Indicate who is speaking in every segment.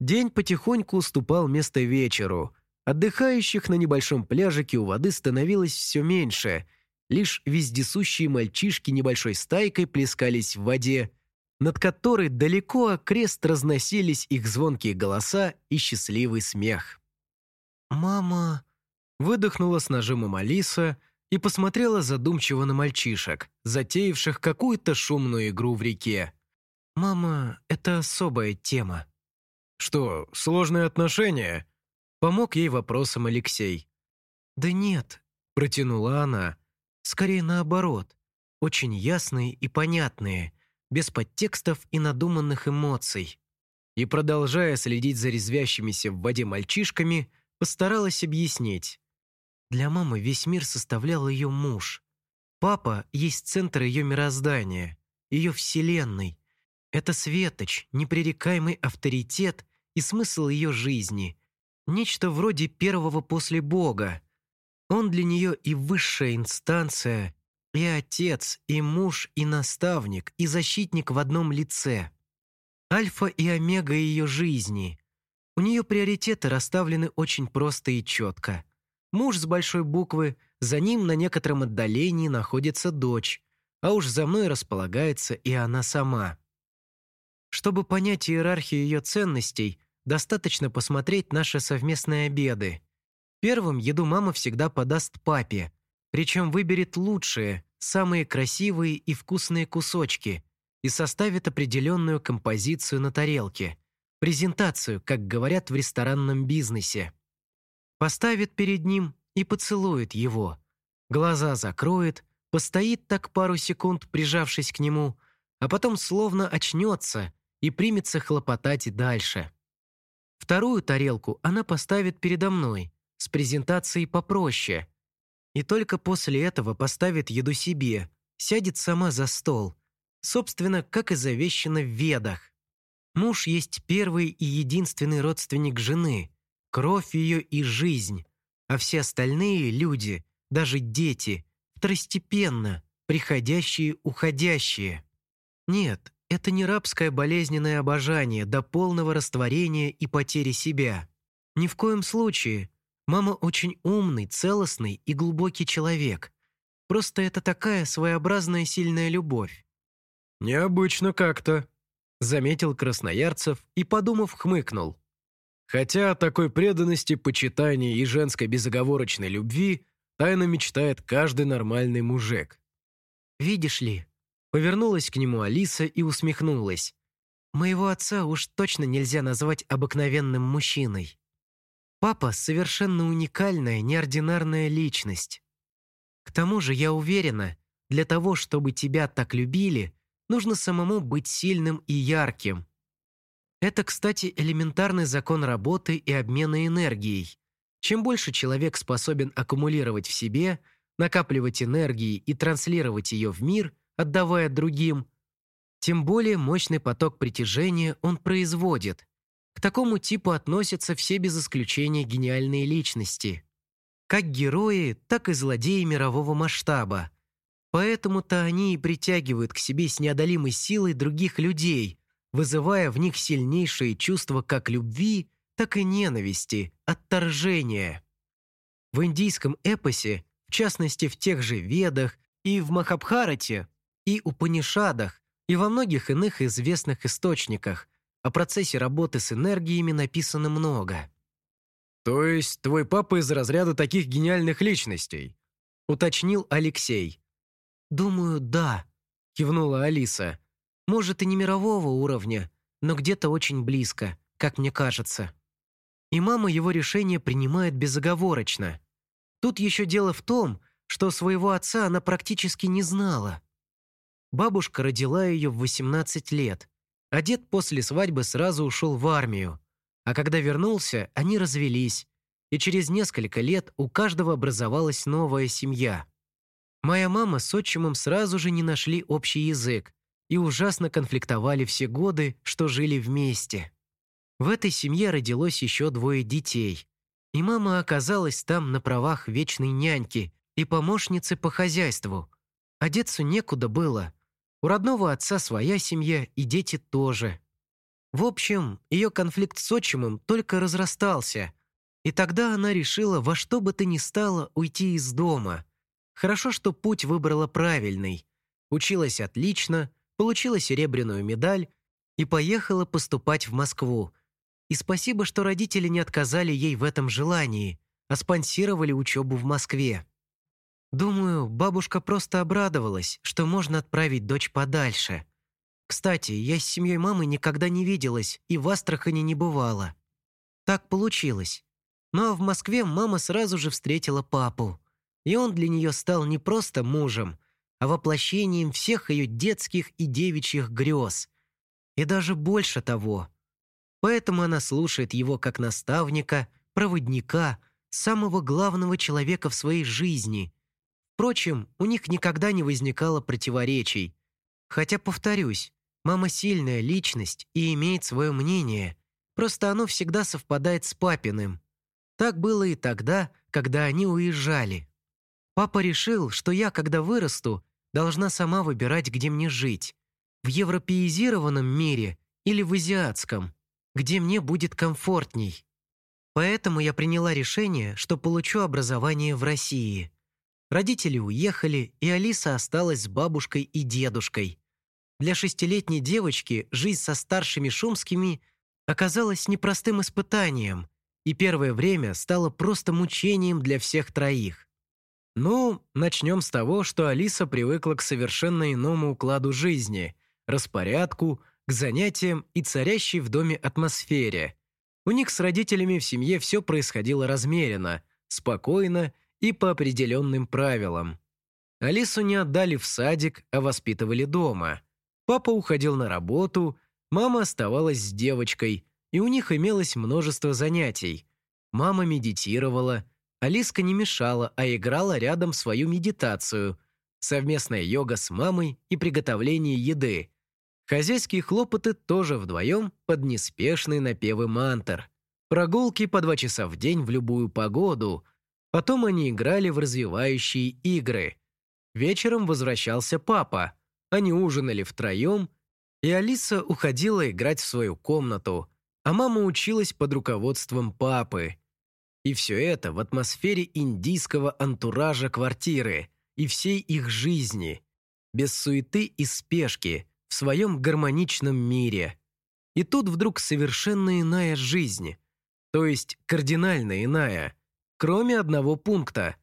Speaker 1: День потихоньку уступал место вечеру. Отдыхающих на небольшом пляжике у воды становилось все меньше. Лишь вездесущие мальчишки небольшой стайкой плескались в воде, над которой далеко окрест разносились их звонкие голоса и счастливый смех. «Мама...» — выдохнула с нажимом Алиса и посмотрела задумчиво на мальчишек, затеявших какую-то шумную игру в реке. «Мама — это особая тема».
Speaker 2: «Что, сложные отношения?»
Speaker 1: Помог ей вопросом Алексей. «Да нет», — протянула она. «Скорее наоборот. Очень ясные и понятные, без подтекстов и надуманных эмоций». И, продолжая следить за резвящимися в воде мальчишками, постаралась объяснить. Для мамы весь мир составлял ее муж. Папа есть центр ее мироздания, ее вселенной. Это светоч, непререкаемый авторитет и смысл ее жизни. Нечто вроде первого после Бога. Он для нее и высшая инстанция, и отец, и муж, и наставник, и защитник в одном лице. Альфа и омега ее жизни. У нее приоритеты расставлены очень просто и четко. Муж с большой буквы, за ним на некотором отдалении находится дочь, а уж за мной располагается и она сама. Чтобы понять иерархию ее ценностей, достаточно посмотреть наши совместные обеды. Первым еду мама всегда подаст папе, причем выберет лучшие, самые красивые и вкусные кусочки и составит определенную композицию на тарелке, презентацию, как говорят в ресторанном бизнесе. Поставит перед ним и поцелует его. Глаза закроет, постоит так пару секунд, прижавшись к нему, а потом словно очнется и примется хлопотать дальше. Вторую тарелку она поставит передо мной, с презентацией попроще. И только после этого поставит еду себе, сядет сама за стол. Собственно, как и завещано в ведах. Муж есть первый и единственный родственник жены, кровь ее и жизнь, а все остальные люди, даже дети, второстепенно, приходящие, уходящие. Нет, это не рабское болезненное обожание до полного растворения и потери себя. Ни в коем случае. Мама очень умный, целостный и глубокий человек. Просто это такая своеобразная сильная любовь.
Speaker 2: «Необычно как-то», —
Speaker 1: заметил Красноярцев и, подумав, хмыкнул.
Speaker 2: «Хотя о такой преданности, почитании и женской безоговорочной любви тайно мечтает каждый нормальный мужик».
Speaker 1: «Видишь ли, Повернулась к нему Алиса и усмехнулась. «Моего отца уж точно нельзя назвать обыкновенным мужчиной. Папа — совершенно уникальная, неординарная личность. К тому же я уверена, для того, чтобы тебя так любили, нужно самому быть сильным и ярким. Это, кстати, элементарный закон работы и обмена энергией. Чем больше человек способен аккумулировать в себе, накапливать энергии и транслировать ее в мир – отдавая другим, тем более мощный поток притяжения он производит. К такому типу относятся все без исключения гениальные личности. Как герои, так и злодеи мирового масштаба. Поэтому-то они и притягивают к себе с неодолимой силой других людей, вызывая в них сильнейшие чувства как любви, так и ненависти, отторжения. В индийском эпосе, в частности в тех же Ведах и в Махабхарате, и Упанишадах, и во многих иных известных источниках. О процессе работы с энергиями написано много.
Speaker 2: «То есть твой папа из разряда таких гениальных личностей?»
Speaker 1: – уточнил Алексей. «Думаю, да», – кивнула Алиса. «Может, и не мирового уровня, но где-то очень близко, как мне кажется». И мама его решение принимает безоговорочно. Тут еще дело в том, что своего отца она практически не знала. Бабушка родила ее в 18 лет, а дед после свадьбы сразу ушел в армию. А когда вернулся, они развелись, и через несколько лет у каждого образовалась новая семья. Моя мама с отчимом сразу же не нашли общий язык и ужасно конфликтовали все годы, что жили вместе. В этой семье родилось еще двое детей, и мама оказалась там на правах вечной няньки и помощницы по хозяйству. Одеться некуда было – у родного отца своя семья и дети тоже. В общем, ее конфликт с отчимом только разрастался, и тогда она решила во что бы то ни стало уйти из дома. Хорошо, что путь выбрала правильный. Училась отлично, получила серебряную медаль и поехала поступать в Москву. И спасибо, что родители не отказали ей в этом желании, а спонсировали учебу в Москве. Думаю, бабушка просто обрадовалась, что можно отправить дочь подальше. Кстати, я с семьей мамы никогда не виделась и в Астрахани не бывала. Так получилось. Ну а в Москве мама сразу же встретила папу. И он для нее стал не просто мужем, а воплощением всех ее детских и девичьих грез. И даже больше того. Поэтому она слушает его как наставника, проводника, самого главного человека в своей жизни. Впрочем, у них никогда не возникало противоречий. Хотя, повторюсь, мама сильная личность и имеет свое мнение, просто оно всегда совпадает с папиным. Так было и тогда, когда они уезжали. Папа решил, что я, когда вырасту, должна сама выбирать, где мне жить. В европеизированном мире или в азиатском, где мне будет комфортней. Поэтому я приняла решение, что получу образование в России. Родители уехали, и Алиса осталась с бабушкой и дедушкой. Для шестилетней девочки жизнь со старшими шумскими оказалась непростым испытанием, и первое время стало просто мучением для всех троих. Ну, начнем с того, что Алиса привыкла к совершенно иному укладу жизни, распорядку, к занятиям и царящей в доме атмосфере – у них с родителями в семье все происходило размеренно, спокойно и по определенным правилам. Алису не отдали в садик, а воспитывали дома. Папа уходил на работу, мама оставалась с девочкой, и у них имелось множество занятий. Мама медитировала, Алиска не мешала, а играла рядом свою медитацию, совместная йога с мамой и приготовление еды – Хозяйские хлопоты тоже вдвоем под неспешные напевы мантр. Прогулки по два часа в день в любую погоду. Потом они играли в развивающие игры. Вечером возвращался папа. Они ужинали втроем, и Алиса уходила играть в свою комнату, а мама училась под руководством папы. И все это в атмосфере индийского антуража квартиры и всей их жизни, без суеты и спешки – в своем гармоничном мире. И тут вдруг совершенно иная жизнь, то есть кардинально иная, кроме одного пункта.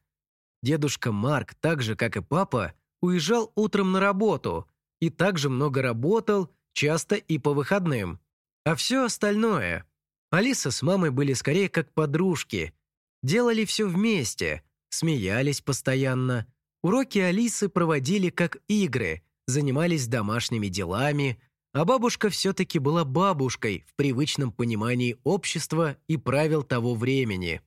Speaker 1: Дедушка Марк, так же, как и папа, уезжал утром на работу и также много работал, часто и по выходным. А все остальное... Алиса с мамой были скорее как подружки, делали все вместе, смеялись постоянно. Уроки Алисы проводили как игры, занимались домашними делами, а бабушка все-таки была бабушкой в привычном понимании общества и правил того времени.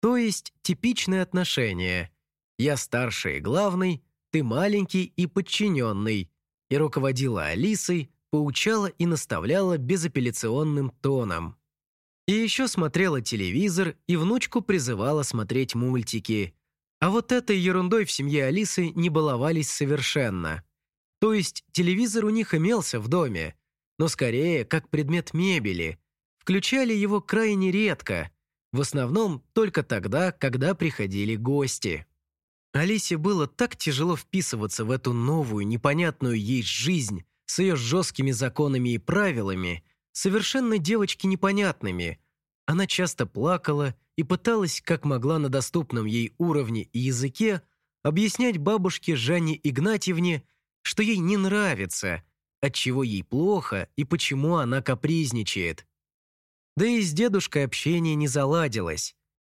Speaker 1: То есть типичные отношения. Я старший и главный, ты маленький и подчиненный, и руководила Алисой, поучала и наставляла безапелляционным тоном. И еще смотрела телевизор и внучку призывала смотреть мультики. А вот этой ерундой в семье Алисы не баловались совершенно. То есть телевизор у них имелся в доме, но скорее как предмет мебели. Включали его крайне редко, в основном только тогда, когда приходили гости. Алисе было так тяжело вписываться в эту новую, непонятную ей жизнь с ее жесткими законами и правилами, совершенно девочки непонятными. Она часто плакала и пыталась, как могла на доступном ей уровне и языке, объяснять бабушке Жанне Игнатьевне, что ей не нравится, отчего ей плохо и почему она капризничает. Да и с дедушкой общение не заладилось.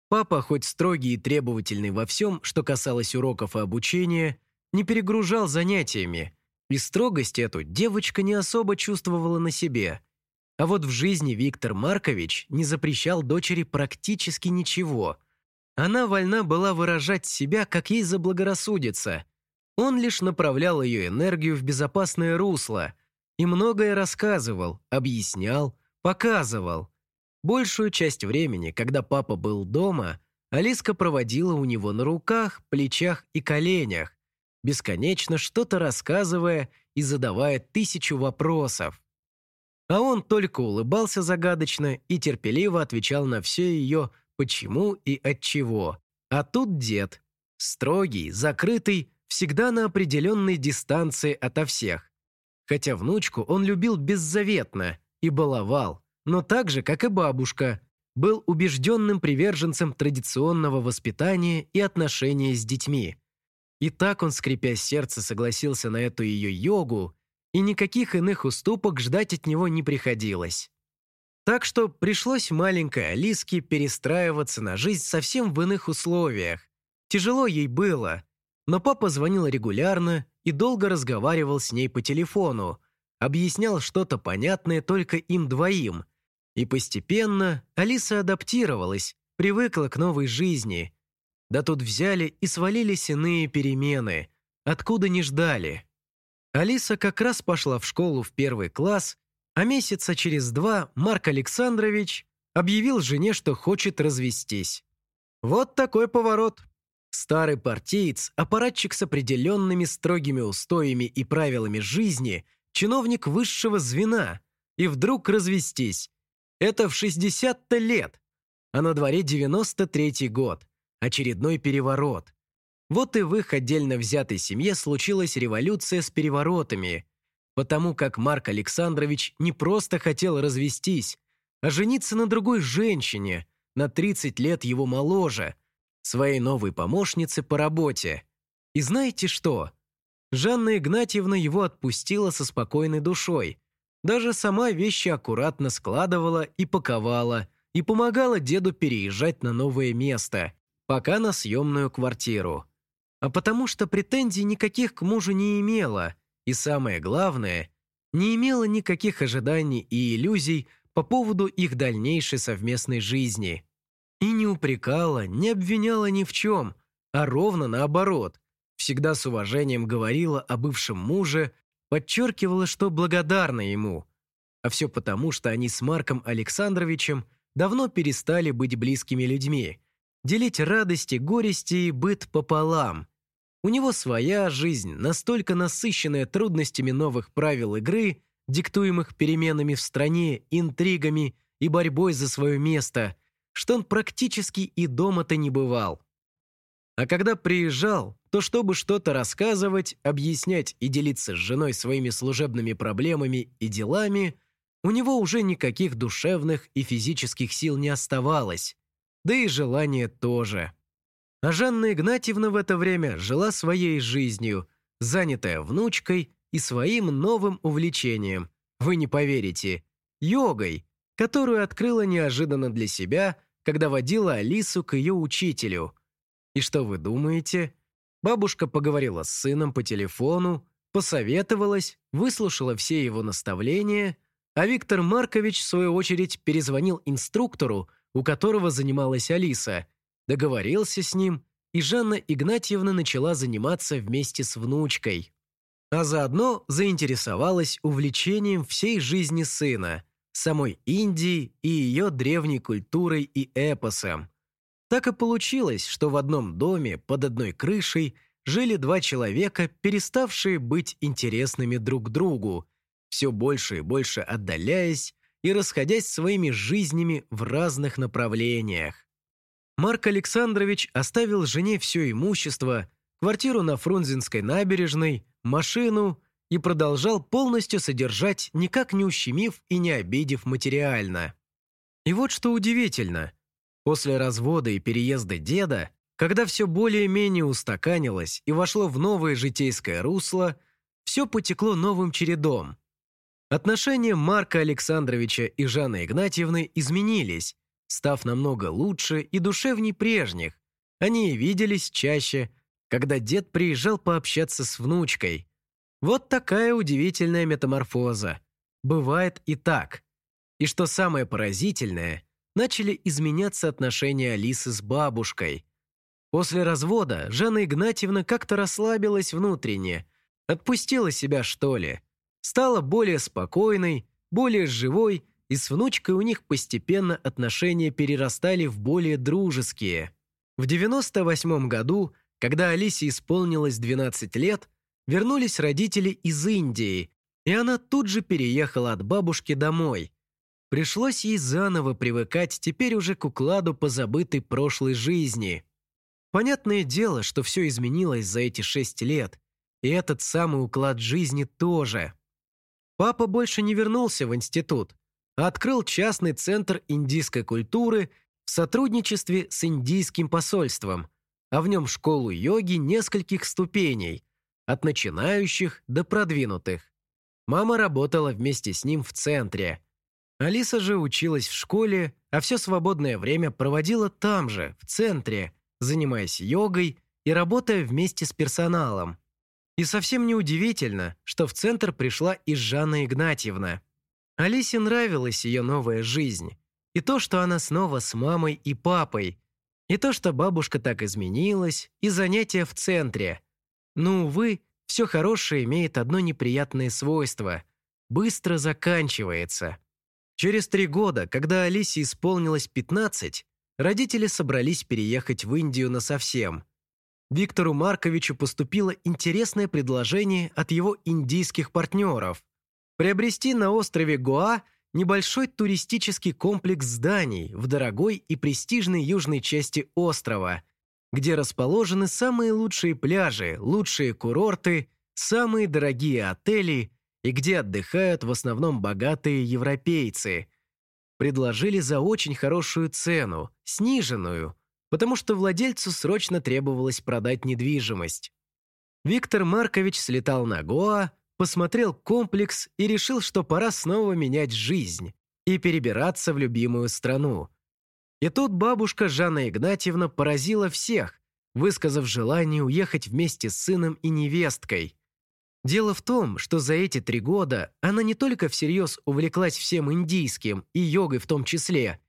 Speaker 1: Папа, хоть строгий и требовательный во всем, что касалось уроков и обучения, не перегружал занятиями, и строгость эту девочка не особо чувствовала на себе. А вот в жизни Виктор Маркович не запрещал дочери практически ничего. Она вольна была выражать себя, как ей заблагорассудится, он лишь направлял ее энергию в безопасное русло и многое рассказывал, объяснял, показывал. Большую часть времени, когда папа был дома, Алиска проводила у него на руках, плечах и коленях, бесконечно что-то рассказывая и задавая тысячу вопросов. а он только улыбался загадочно и терпеливо отвечал на все ее «почему» и «отчего». А тут дед. Строгий, закрытый, всегда на определенной дистанции ото всех. Хотя внучку он любил беззаветно и баловал, но так же, как и бабушка, был убежденным приверженцем традиционного воспитания и отношения с детьми. И так он, скрипя сердце, согласился на эту ее йогу, и никаких иных уступок ждать от него не приходилось. Так что пришлось маленькой Алиске перестраиваться на жизнь совсем в иных условиях. Тяжело ей было, но папа звонил регулярно и долго разговаривал с ней по телефону, объяснял что-то понятное только им двоим. И постепенно Алиса адаптировалась, привыкла к новой жизни. Да тут взяли и свалились иные перемены, откуда не ждали. Алиса как раз пошла в школу в первый класс, а месяца через два Марк Александрович объявил жене, что хочет развестись. Вот такой поворот. Старый партиец, аппаратчик с определенными строгими устоями и правилами жизни, чиновник высшего звена, и вдруг развестись. Это в 60-то лет, а на дворе 93-й год, очередной переворот. Вот и в их отдельно взятой семье случилась революция с переворотами, потому как Марк Александрович не просто хотел развестись, а жениться на другой женщине, на 30 лет его моложе, своей новой помощнице по работе. И знаете что? Жанна Игнатьевна его отпустила со спокойной душой. Даже сама вещи аккуратно складывала и паковала, и помогала деду переезжать на новое место, пока на съемную квартиру а потому что претензий никаких к мужу не имела, и самое главное, не имела никаких ожиданий и иллюзий по поводу их дальнейшей совместной жизни. И не упрекала, не обвиняла ни в чем, а ровно наоборот, всегда с уважением говорила о бывшем муже, подчеркивала, что благодарна ему. А все потому, что они с Марком Александровичем давно перестали быть близкими людьми, делить радости, горести и быт пополам – у него своя жизнь, настолько насыщенная трудностями новых правил игры, диктуемых переменами в стране, интригами и борьбой за свое место, что он практически и дома-то не бывал. А когда приезжал, то чтобы что-то рассказывать, объяснять и делиться с женой своими служебными проблемами и делами, у него уже никаких душевных и физических сил не оставалось, да и желания тоже. А Жанна Игнатьевна в это время жила своей жизнью, занятая внучкой и своим новым увлечением. Вы не поверите, йогой, которую открыла неожиданно для себя, когда водила Алису к ее учителю. И что вы думаете? Бабушка поговорила с сыном по телефону, посоветовалась, выслушала все его наставления, а Виктор Маркович, в свою очередь, перезвонил инструктору, у которого занималась Алиса – договорился с ним, и Жанна Игнатьевна начала заниматься вместе с внучкой. А заодно заинтересовалась увлечением всей жизни сына, самой Индии и ее древней культурой и эпосом. Так и получилось, что в одном доме под одной крышей жили два человека, переставшие быть интересными друг другу, все больше и больше отдаляясь и расходясь своими жизнями в разных направлениях. Марк Александрович оставил жене все имущество, квартиру на Фрунзенской набережной, машину и продолжал полностью содержать, никак не ущемив и не обидев материально. И вот что удивительно. После развода и переезда деда, когда все более-менее устаканилось и вошло в новое житейское русло, все потекло новым чередом. Отношения Марка Александровича и Жанны Игнатьевны изменились, став намного лучше и душевней прежних. Они виделись чаще, когда дед приезжал пообщаться с внучкой. Вот такая удивительная метаморфоза. Бывает и так. И что самое поразительное, начали изменяться отношения Алисы с бабушкой. После развода Жанна Игнатьевна как-то расслабилась внутренне, отпустила себя, что ли, стала более спокойной, более живой и с внучкой у них постепенно отношения перерастали в более дружеские. В 98 году, когда Алисе исполнилось 12 лет, вернулись родители из Индии, И она тут же переехала от бабушки домой. Пришлось ей заново привыкать теперь уже к укладу позабытой прошлой жизни. Понятное дело, что все изменилось за эти шесть лет. И этот самый уклад жизни тоже. Папа больше не вернулся в институт, а открыл частный центр индийской культуры в сотрудничестве с индийским посольством, а в нем школу йоги нескольких ступеней, от начинающих до продвинутых. Мама работала вместе с ним в центре. Алиса же училась в школе, а все свободное время проводила там же, в центре, занимаясь йогой и работая вместе с персоналом. И совсем неудивительно, что в центр пришла и Жанна Игнатьевна. Алисе нравилась ее новая жизнь. И то, что она снова с мамой и папой. И то, что бабушка так изменилась, и занятия в центре. Но, увы, все хорошее имеет одно неприятное свойство – быстро заканчивается. Через три года, когда Алисе исполнилось 15, родители собрались переехать в Индию насовсем. Виктору Марковичу поступило интересное предложение от его индийских партнеров – приобрести на острове Гоа небольшой туристический комплекс зданий в дорогой и престижной южной части острова, где расположены самые лучшие пляжи, лучшие курорты, самые дорогие отели и где отдыхают в основном богатые европейцы. Предложили за очень хорошую цену, сниженную, потому что владельцу срочно требовалось продать недвижимость. Виктор Маркович слетал на Гоа, посмотрел комплекс и решил, что пора снова менять жизнь и перебираться в любимую страну. И тут бабушка Жанна Игнатьевна поразила всех, высказав желание уехать вместе с сыном и невесткой. Дело в том, что за эти три года она не только всерьез увлеклась всем индийским и йогой в том числе,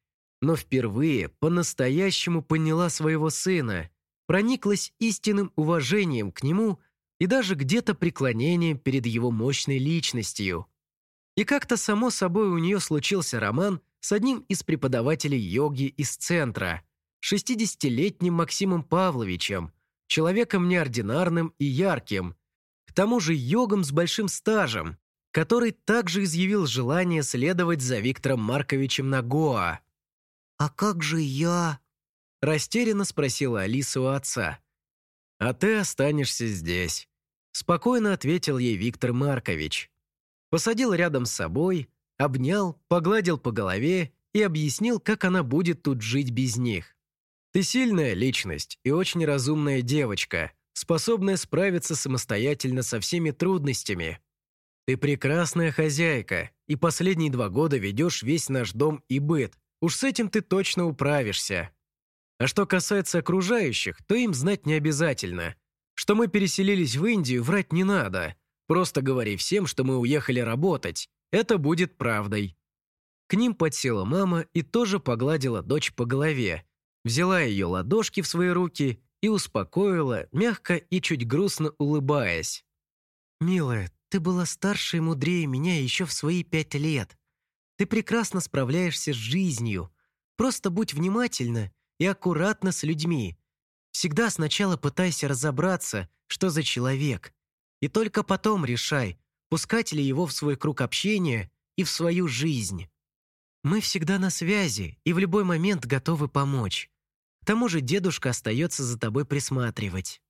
Speaker 1: но впервые по-настоящему поняла своего сына, прониклась истинным уважением к нему и даже где-то преклонением перед его мощной личностью. И как-то само собой у нее случился роман с одним из преподавателей йоги из центра, 60-летним Максимом Павловичем, человеком неординарным и ярким, к тому же йогом с большим стажем, который также изъявил желание следовать за Виктором Марковичем на Гоа. «А как же я?» – растерянно спросила Алиса у отца. «А ты останешься здесь», – спокойно ответил ей Виктор Маркович. Посадил рядом с собой, обнял, погладил по голове и объяснил, как она будет тут жить без них. «Ты сильная личность и очень разумная девочка, способная справиться самостоятельно со всеми трудностями. Ты прекрасная хозяйка, и последние два года ведешь весь наш дом и быт. Уж с этим ты точно управишься. А что касается окружающих, то им знать не обязательно. Что мы переселились в Индию, врать не надо. Просто говори всем, что мы уехали работать. Это будет правдой». К ним подсела мама и тоже погладила дочь по голове. Взяла ее ладошки в свои руки и успокоила, мягко и чуть грустно улыбаясь. «Милая, ты была старше и мудрее меня еще в свои пять лет. Ты прекрасно справляешься с жизнью. Просто будь внимательна и аккуратна с людьми. Всегда сначала пытайся разобраться, что за человек. И только потом решай, пускать ли его в свой круг общения и в свою жизнь. Мы всегда на связи и в любой момент готовы помочь. К тому же дедушка остается за тобой присматривать».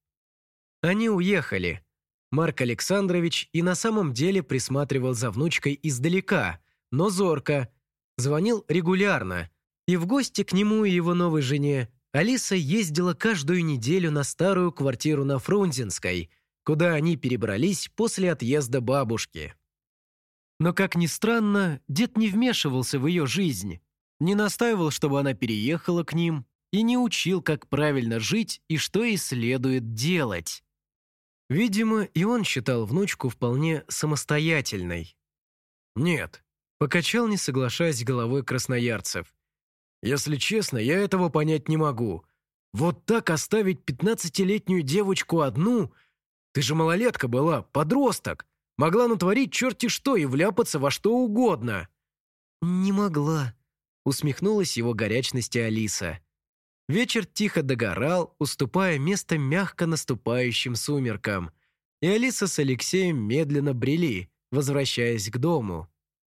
Speaker 1: Они уехали. Марк Александрович и на самом деле присматривал за внучкой издалека, но зорко. Звонил регулярно. И в гости к нему и его новой жене Алиса ездила каждую неделю на старую квартиру на Фрунзенской, куда они перебрались после отъезда бабушки. Но, как ни странно, дед не вмешивался в ее жизнь, не настаивал, чтобы она переехала к ним, и не учил, как правильно жить и что ей следует делать. Видимо, и он считал внучку вполне самостоятельной. «Нет», — покачал, не соглашаясь головой красноярцев. «Если честно, я этого понять не могу. Вот так оставить пятнадцатилетнюю девочку одну? Ты же малолетка была, подросток. Могла натворить черти что и вляпаться во что угодно». «Не могла», — усмехнулась его горячности Алиса. Вечер тихо догорал, уступая место мягко наступающим сумеркам. И Алиса с Алексеем медленно брели, возвращаясь к дому.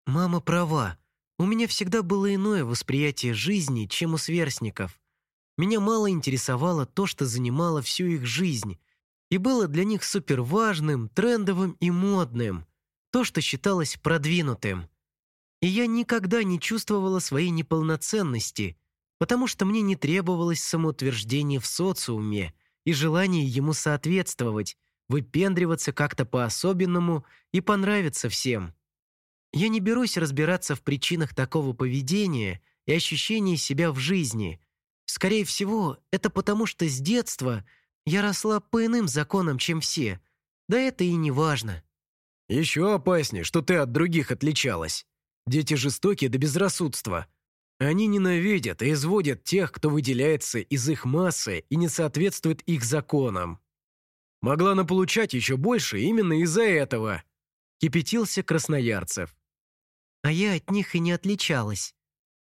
Speaker 1: «Мама права. У меня всегда было иное восприятие жизни, чем у сверстников. Меня мало интересовало то, что занимало всю их жизнь, и было для них суперважным, трендовым и модным, то, что считалось продвинутым. И я никогда не чувствовала своей неполноценности, потому что мне не требовалось самоутверждение в социуме и желание ему соответствовать, выпендриваться как-то по-особенному и понравиться всем. Я не берусь разбираться в причинах такого поведения и ощущения себя в жизни. Скорее всего, это потому, что с детства я росла по иным законам, чем все. Да это и не важно.
Speaker 2: Еще опаснее, что ты от других отличалась. Дети жестоки до безрассудства. Они ненавидят и изводят тех, кто выделяется из их массы и не соответствует их законам. Могла наполучать еще больше именно из-за этого. Кипятился Красноярцев.
Speaker 1: А я от них и не отличалась.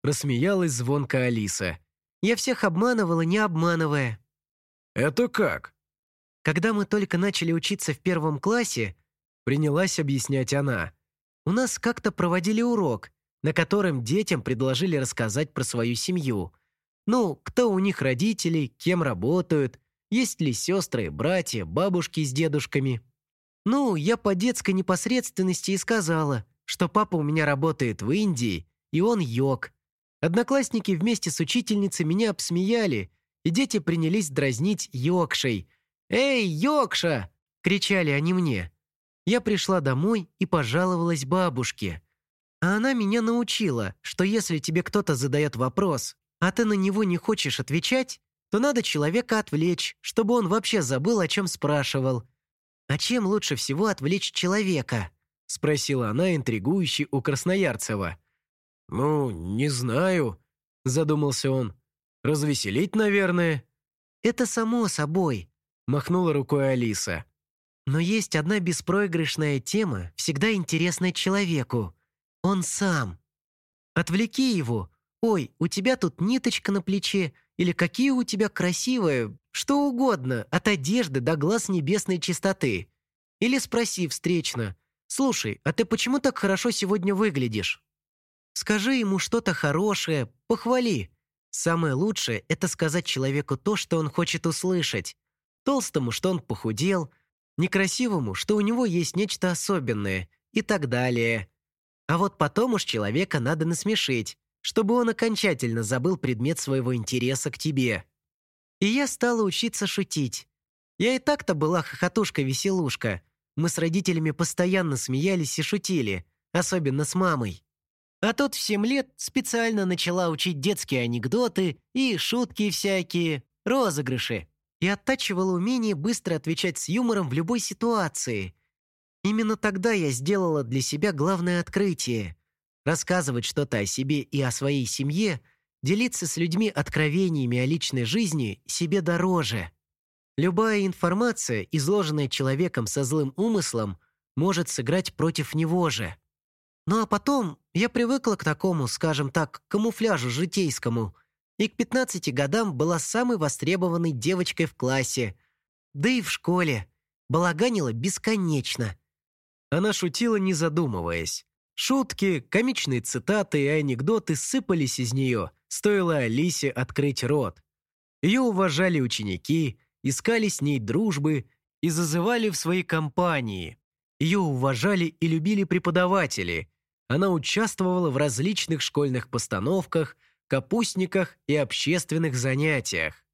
Speaker 2: Рассмеялась звонко Алиса.
Speaker 1: Я всех обманывала, не обманывая.
Speaker 2: Это как?
Speaker 1: Когда мы только начали учиться в первом классе, принялась объяснять она, у нас как-то проводили урок, на котором детям предложили рассказать про свою семью. Ну, кто у них родители, кем работают, есть ли сестры, братья, бабушки с дедушками. Ну, я по детской непосредственности и сказала, что папа у меня работает в Индии, и он йог. Одноклассники вместе с учительницей меня обсмеяли, и дети принялись дразнить йогшей. «Эй, йогша!» — кричали они мне. Я пришла домой и пожаловалась бабушке. А она меня научила, что если тебе кто-то задает вопрос, а ты на него не хочешь отвечать, то надо человека отвлечь, чтобы он вообще забыл, о чем спрашивал. «А чем лучше всего отвлечь человека?» — спросила она интригующе у Красноярцева.
Speaker 2: «Ну, не знаю», — задумался он. «Развеселить, наверное».
Speaker 1: «Это само собой», — махнула рукой Алиса. «Но есть одна беспроигрышная тема, всегда интересная человеку. Он сам. Отвлеки его. Ой, у тебя тут ниточка на плече, или какие у тебя красивые, что угодно, от одежды до глаз небесной чистоты. Или спроси встречно, «Слушай, а ты почему так хорошо сегодня выглядишь?» Скажи ему что-то хорошее, похвали. Самое лучшее – это сказать человеку то, что он хочет услышать. Толстому, что он похудел, некрасивому, что у него есть нечто особенное и так далее. А вот потом уж человека надо насмешить, чтобы он окончательно забыл предмет своего интереса к тебе. И я стала учиться шутить. Я и так-то была хохотушка-веселушка. Мы с родителями постоянно смеялись и шутили, особенно с мамой. А тут в семь лет специально начала учить детские анекдоты и шутки всякие, розыгрыши. И оттачивала умение быстро отвечать с юмором в любой ситуации. Именно тогда я сделала для себя главное открытие. Рассказывать что-то о себе и о своей семье, делиться с людьми откровениями о личной жизни себе дороже. Любая информация, изложенная человеком со злым умыслом, может сыграть против него же. Ну а потом я привыкла к такому, скажем так, камуфляжу житейскому, и к 15 годам была самой востребованной девочкой в классе, да и в школе. Балаганила бесконечно. Она шутила, не задумываясь. Шутки, комичные цитаты и анекдоты сыпались из нее, стоило Алисе открыть рот. Ее уважали ученики, искали с ней дружбы и зазывали в свои компании. Ее уважали и любили преподаватели. Она участвовала в различных школьных постановках, капустниках и общественных занятиях.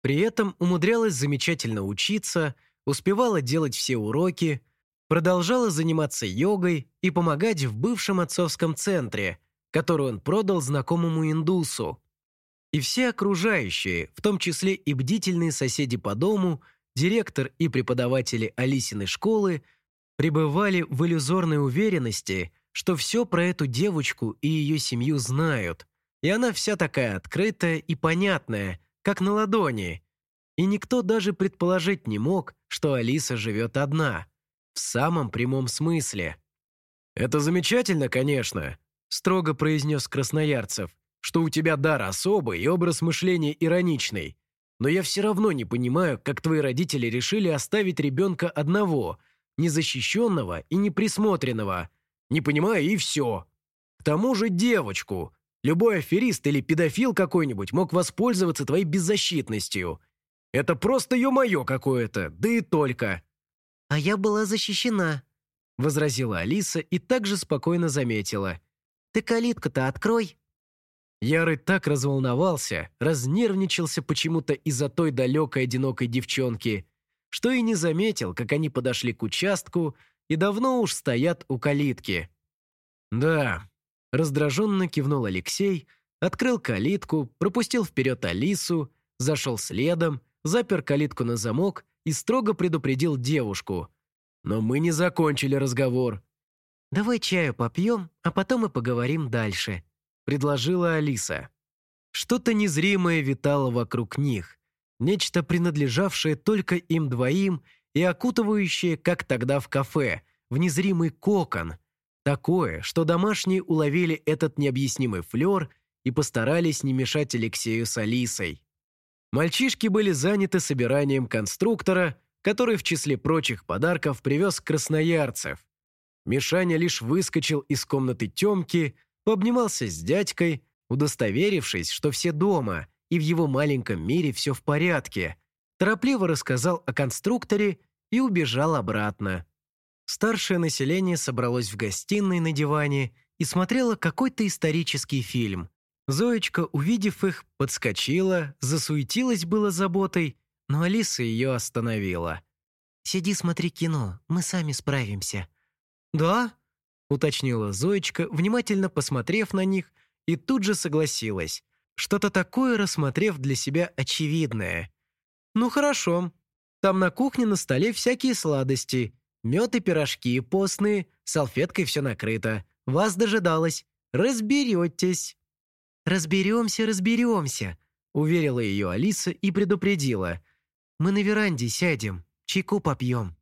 Speaker 1: При этом умудрялась замечательно учиться, успевала делать все уроки – продолжала заниматься йогой и помогать в бывшем отцовском центре, который он продал знакомому индусу. И все окружающие, в том числе и бдительные соседи по дому, директор и преподаватели Алисиной школы, пребывали в иллюзорной уверенности, что все про эту девочку и ее семью знают, и она вся такая открытая и понятная, как на ладони. И никто даже предположить не мог, что Алиса живет одна – в самом прямом смысле.
Speaker 2: «Это замечательно, конечно», – строго произнес Красноярцев, «что у тебя дар особый и образ мышления ироничный. Но я все равно не понимаю, как твои родители решили оставить ребенка одного, незащищенного и неприсмотренного. Не понимаю, и все. К тому же девочку. Любой аферист или педофил какой-нибудь мог воспользоваться твоей беззащитностью. Это просто ё-моё какое-то, да и только».
Speaker 1: «А я была защищена», — возразила Алиса и также спокойно заметила. «Ты калитку-то открой».
Speaker 2: Ярый так разволновался, разнервничался почему-то из-за той далекой одинокой девчонки, что и не заметил, как они подошли к участку и давно уж стоят у калитки. «Да», — раздраженно кивнул Алексей, открыл калитку, пропустил вперед Алису, зашел следом, запер калитку на замок и строго предупредил девушку. «Но мы не закончили разговор».
Speaker 1: «Давай чаю попьем, а потом и поговорим дальше», — предложила Алиса.
Speaker 2: Что-то незримое витало вокруг них, нечто принадлежавшее только им двоим и окутывающее, как тогда в кафе, в незримый кокон. Такое, что домашние уловили этот необъяснимый флер и постарались не мешать Алексею с Алисой. Мальчишки были заняты собиранием конструктора, который в числе прочих подарков привез красноярцев. Мишаня лишь выскочил из комнаты Темки, пообнимался с дядькой, удостоверившись, что все дома, и в его маленьком мире все в порядке, торопливо рассказал о конструкторе и убежал обратно. Старшее население собралось в гостиной на диване и смотрело какой-то исторический фильм. Зоечка, увидев их, подскочила, засуетилась было заботой, но Алиса ее остановила.
Speaker 1: «Сиди, смотри кино, мы сами справимся».
Speaker 2: «Да?» уточнила Зоечка, внимательно посмотрев на них, и тут же согласилась. Что-то такое рассмотрев для себя очевидное. «Ну хорошо. Там на кухне на столе всякие сладости. Мед и пирожки постные, салфеткой все накрыто. Вас дожидалось. Разберетесь».
Speaker 1: «Разберемся, разберемся», — уверила ее Алиса и предупредила. «Мы на веранде сядем, чайку попьем».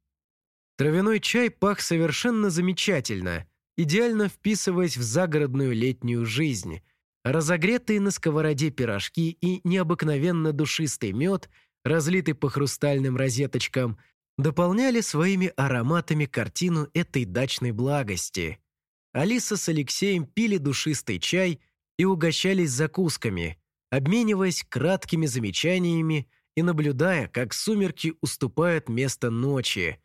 Speaker 2: Травяной чай пах совершенно замечательно идеально вписываясь в загородную летнюю жизнь. Разогретые на сковороде пирожки и необыкновенно душистый мед, разлитый по хрустальным розеточкам, дополняли своими ароматами картину этой дачной благости. Алиса с Алексеем пили душистый чай и угощались закусками, обмениваясь краткими замечаниями и наблюдая, как сумерки уступают место ночи.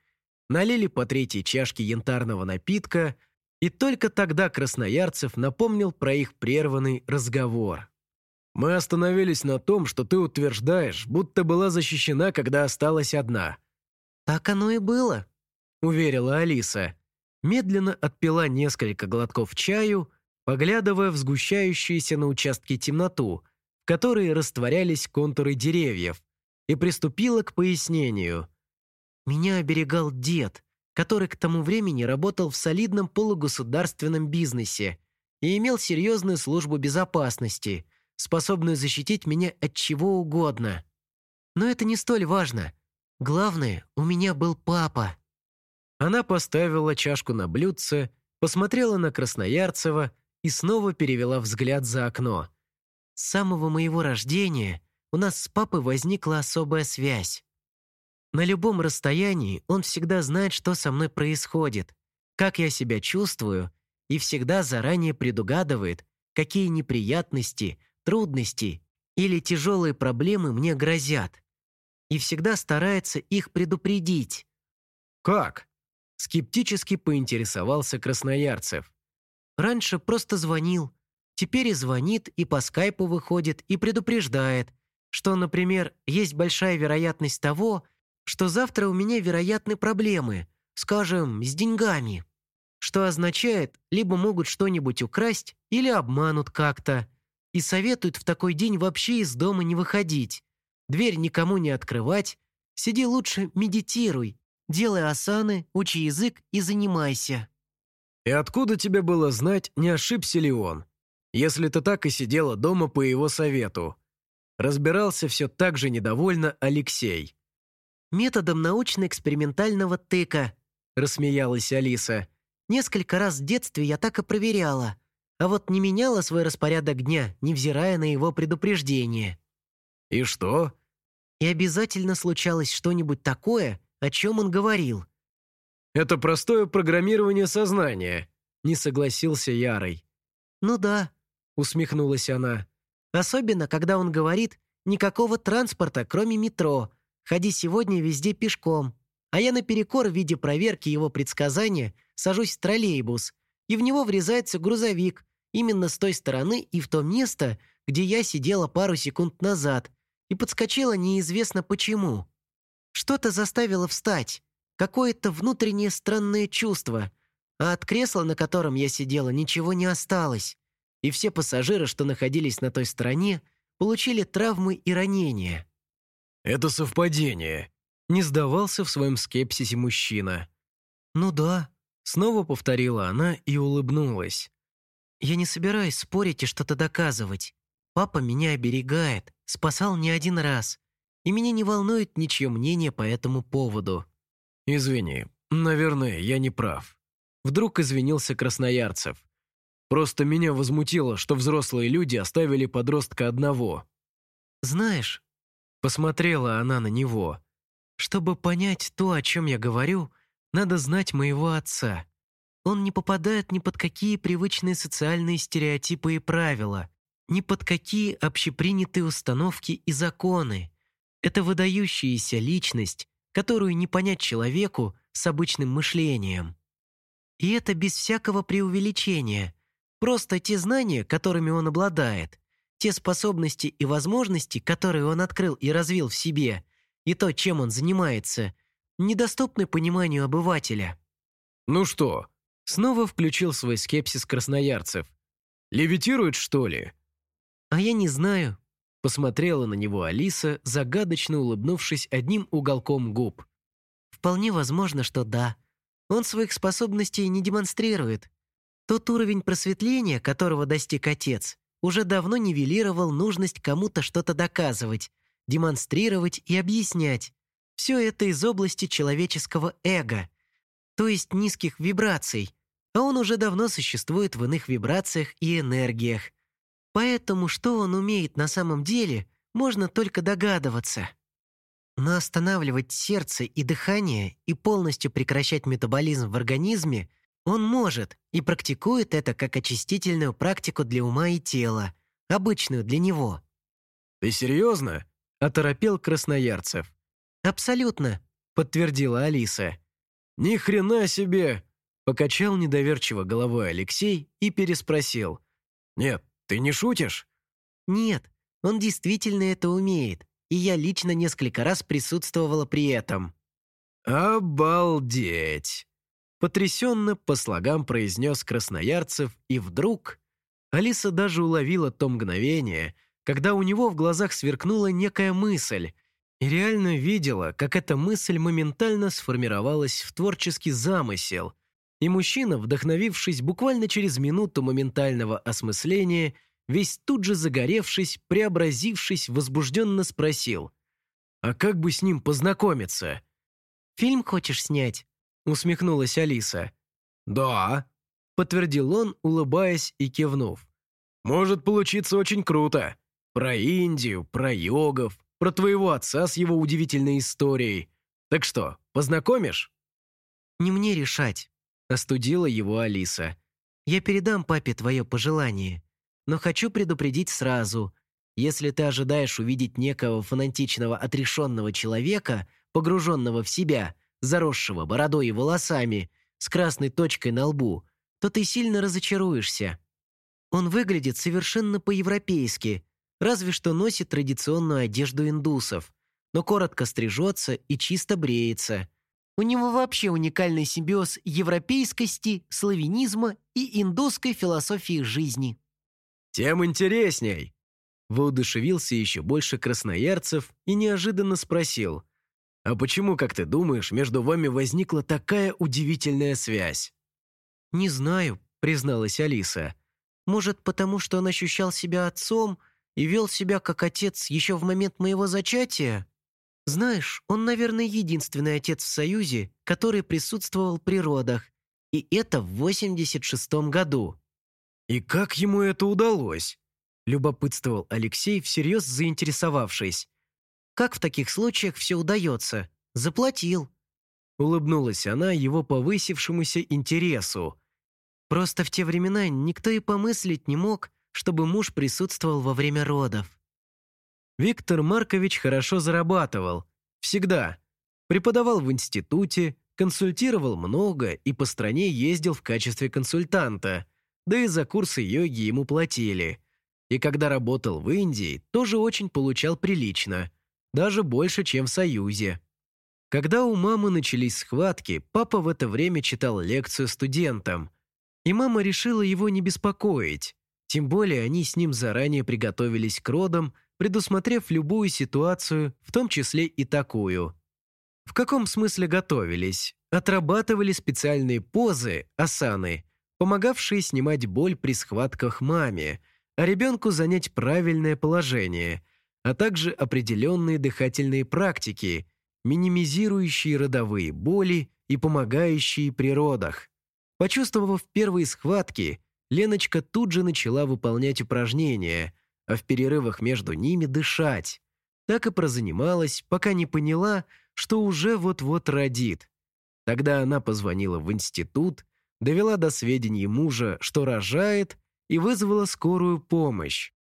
Speaker 2: Налили по третьей чашке янтарного напитка – и только тогда Красноярцев напомнил про их прерванный разговор. «Мы остановились на том, что ты утверждаешь, будто была защищена, когда осталась одна».
Speaker 1: «Так оно и было», — уверила Алиса.
Speaker 2: Медленно отпила несколько глотков чаю, поглядывая в сгущающуюся на участке темноту, в которой растворялись контуры деревьев, и приступила к пояснению.
Speaker 1: «Меня оберегал дед который к тому времени работал в солидном полугосударственном бизнесе и имел серьезную службу безопасности, способную защитить меня от чего угодно. Но это не столь важно. Главное, у меня был папа.
Speaker 2: Она поставила чашку на блюдце, посмотрела на Красноярцева и снова перевела взгляд за окно.
Speaker 1: С самого моего рождения у нас с папой возникла особая связь. На любом расстоянии он всегда знает, что со мной происходит, как я себя чувствую, и всегда заранее предугадывает, какие неприятности, трудности или тяжелые проблемы мне грозят. И всегда старается их предупредить.
Speaker 2: «Как?» – скептически поинтересовался Красноярцев.
Speaker 1: «Раньше просто звонил. Теперь и звонит, и по скайпу выходит, и предупреждает, что, например, есть большая вероятность того, что завтра у меня вероятны проблемы, скажем, с деньгами. Что означает, либо могут что-нибудь украсть или обманут как-то. И советуют в такой день вообще из дома не выходить. Дверь никому не открывать. Сиди лучше, медитируй. Делай асаны, учи язык и занимайся.
Speaker 2: И откуда тебе было знать, не ошибся ли он? Если ты так и сидела дома по его совету. Разбирался все так же недовольно Алексей
Speaker 1: методом научно-экспериментального тыка», – рассмеялась Алиса. «Несколько раз в детстве я так и проверяла, а вот не меняла свой распорядок дня, невзирая на его предупреждение».
Speaker 2: «И что?»
Speaker 1: «И обязательно случалось что-нибудь такое, о чем он говорил».
Speaker 2: Это простое программирование сознания», — не согласился Ярый.
Speaker 1: «Ну да», — усмехнулась она. «Особенно, когда он говорит, никакого транспорта, кроме метро. Ходи сегодня везде пешком. А я наперекор в виде проверки его предсказания сажусь в троллейбус, и в него врезается грузовик, именно с той стороны и в то место, где я сидела пару секунд назад, и подскочила неизвестно почему. Что-то заставило встать, какое-то внутреннее странное чувство, а от кресла, на котором я сидела, ничего не осталось, и все пассажиры, что находились на той стороне, получили травмы и ранения.
Speaker 2: «Это совпадение», — не сдавался в своем скепсисе мужчина.
Speaker 1: «Ну да», — снова повторила она и улыбнулась. «Я не собираюсь спорить и что-то доказывать. Папа меня оберегает, спасал не один раз, и меня не волнует ничье мнение по этому поводу».
Speaker 2: «Извини, наверное, я не прав». Вдруг извинился Красноярцев. «Просто меня возмутило, что взрослые люди оставили подростка одного».
Speaker 1: «Знаешь...» Посмотрела она на него. «Чтобы понять то, о чем я говорю, надо знать моего отца. Он не попадает ни под какие привычные социальные стереотипы и правила, ни под какие общепринятые установки и законы. Это выдающаяся личность, которую не понять человеку с обычным мышлением. И это без всякого преувеличения. Просто те знания, которыми он обладает, те способности и возможности, которые он открыл и развил в себе, и то, чем он занимается, недоступны пониманию обывателя.
Speaker 2: «Ну что?» Снова включил свой скепсис красноярцев. «Левитирует, что ли?»
Speaker 1: «А я не знаю», Посмотрела на него Алиса, загадочно улыбнувшись одним уголком губ. «Вполне возможно, что да. Он своих способностей не демонстрирует. Тот уровень просветления, которого достиг отец, уже давно нивелировал нужность кому-то что-то доказывать, демонстрировать и объяснять. Все это из области человеческого эго, то есть низких вибраций, а он уже давно существует в иных вибрациях и энергиях, Поэтому что он умеет на самом деле, можно только догадываться. Но останавливать сердце и дыхание и полностью прекращать метаболизм в организме он может и практикует это как очистительную практику для ума и тела, обычную для него.
Speaker 2: «Ты серьезно?» – оторопел Красноярцев.
Speaker 1: «Абсолютно», – подтвердила Алиса.
Speaker 2: «Ни хрена себе!» – покачал недоверчиво головой Алексей и переспросил. «Нет, ты не шутишь?»
Speaker 1: «Нет, он действительно это умеет, и я лично несколько раз присутствовала при этом».
Speaker 2: «Обалдеть!» Потрясенно по слогам произнес Красноярцев, и вдруг Алиса даже уловила то мгновение, когда у него в глазах сверкнула некая мысль, и реально видела, как эта мысль моментально сформировалась в творческий замысел – и мужчина, вдохновившись буквально через минуту моментального осмысления, весь тут же загоревшись, преобразившись, возбужденно спросил. «А как бы с ним познакомиться?»
Speaker 1: «Фильм хочешь снять?» — усмехнулась Алиса.
Speaker 2: «Да», — подтвердил он, улыбаясь и кивнув. «Может получиться очень круто. Про Индию, про йогов, про твоего отца с его удивительной историей. Так что, познакомишь?»
Speaker 1: «Не мне решать», Остудила его Алиса. «Я передам папе твое пожелание, но хочу предупредить сразу. Если ты ожидаешь увидеть некого фанатичного отрешенного человека, погруженного в себя, заросшего бородой и волосами, с красной точкой на лбу, то ты сильно разочаруешься. Он выглядит совершенно по-европейски, разве что носит традиционную одежду индусов, но коротко стрижется и чисто бреется. У него вообще уникальный симбиоз европейскости, славянизма и индусской философии жизни.
Speaker 2: «Тем интересней!» Воодушевился еще больше красноярцев и неожиданно спросил, «А почему, как ты думаешь, между вами возникла такая удивительная связь?»
Speaker 1: «Не знаю», — призналась Алиса. «Может, потому что он ощущал себя отцом и вел себя как отец еще в момент моего зачатия?» Знаешь, он, наверное, единственный отец в Союзе, который присутствовал при родах. И это в 86-м году.
Speaker 2: И как ему это удалось? Любопытствовал Алексей, всерьез заинтересовавшись.
Speaker 1: Как в таких случаях все удается? Заплатил. Улыбнулась она его повысившемуся интересу. Просто в те времена никто и помыслить не мог, чтобы муж присутствовал во время родов. Виктор Маркович хорошо зарабатывал. Всегда. Преподавал в институте, консультировал много и по стране ездил в качестве консультанта, да и за курсы йоги ему платили. И когда работал в Индии, тоже очень получал прилично, даже больше, чем в Союзе. Когда у мамы начались схватки, папа в это время читал лекцию студентам. И мама решила его не беспокоить. Тем более они с ним заранее приготовились к родам, предусмотрев любую ситуацию, в том числе и такую. В каком смысле готовились? Отрабатывали специальные позы, асаны, помогавшие снимать боль при схватках маме, а ребенку занять правильное положение, а также определенные дыхательные практики – минимизирующие родовые боли и помогающие при родах. Почувствовав первые схватки, Леночка тут же начала выполнять упражнения, а в перерывах между ними дышать. Так и прозанималась, пока не поняла, что уже вот-вот родит. Тогда она позвонила в институт, довела до сведений мужа, что рожает, и вызвала скорую помощь.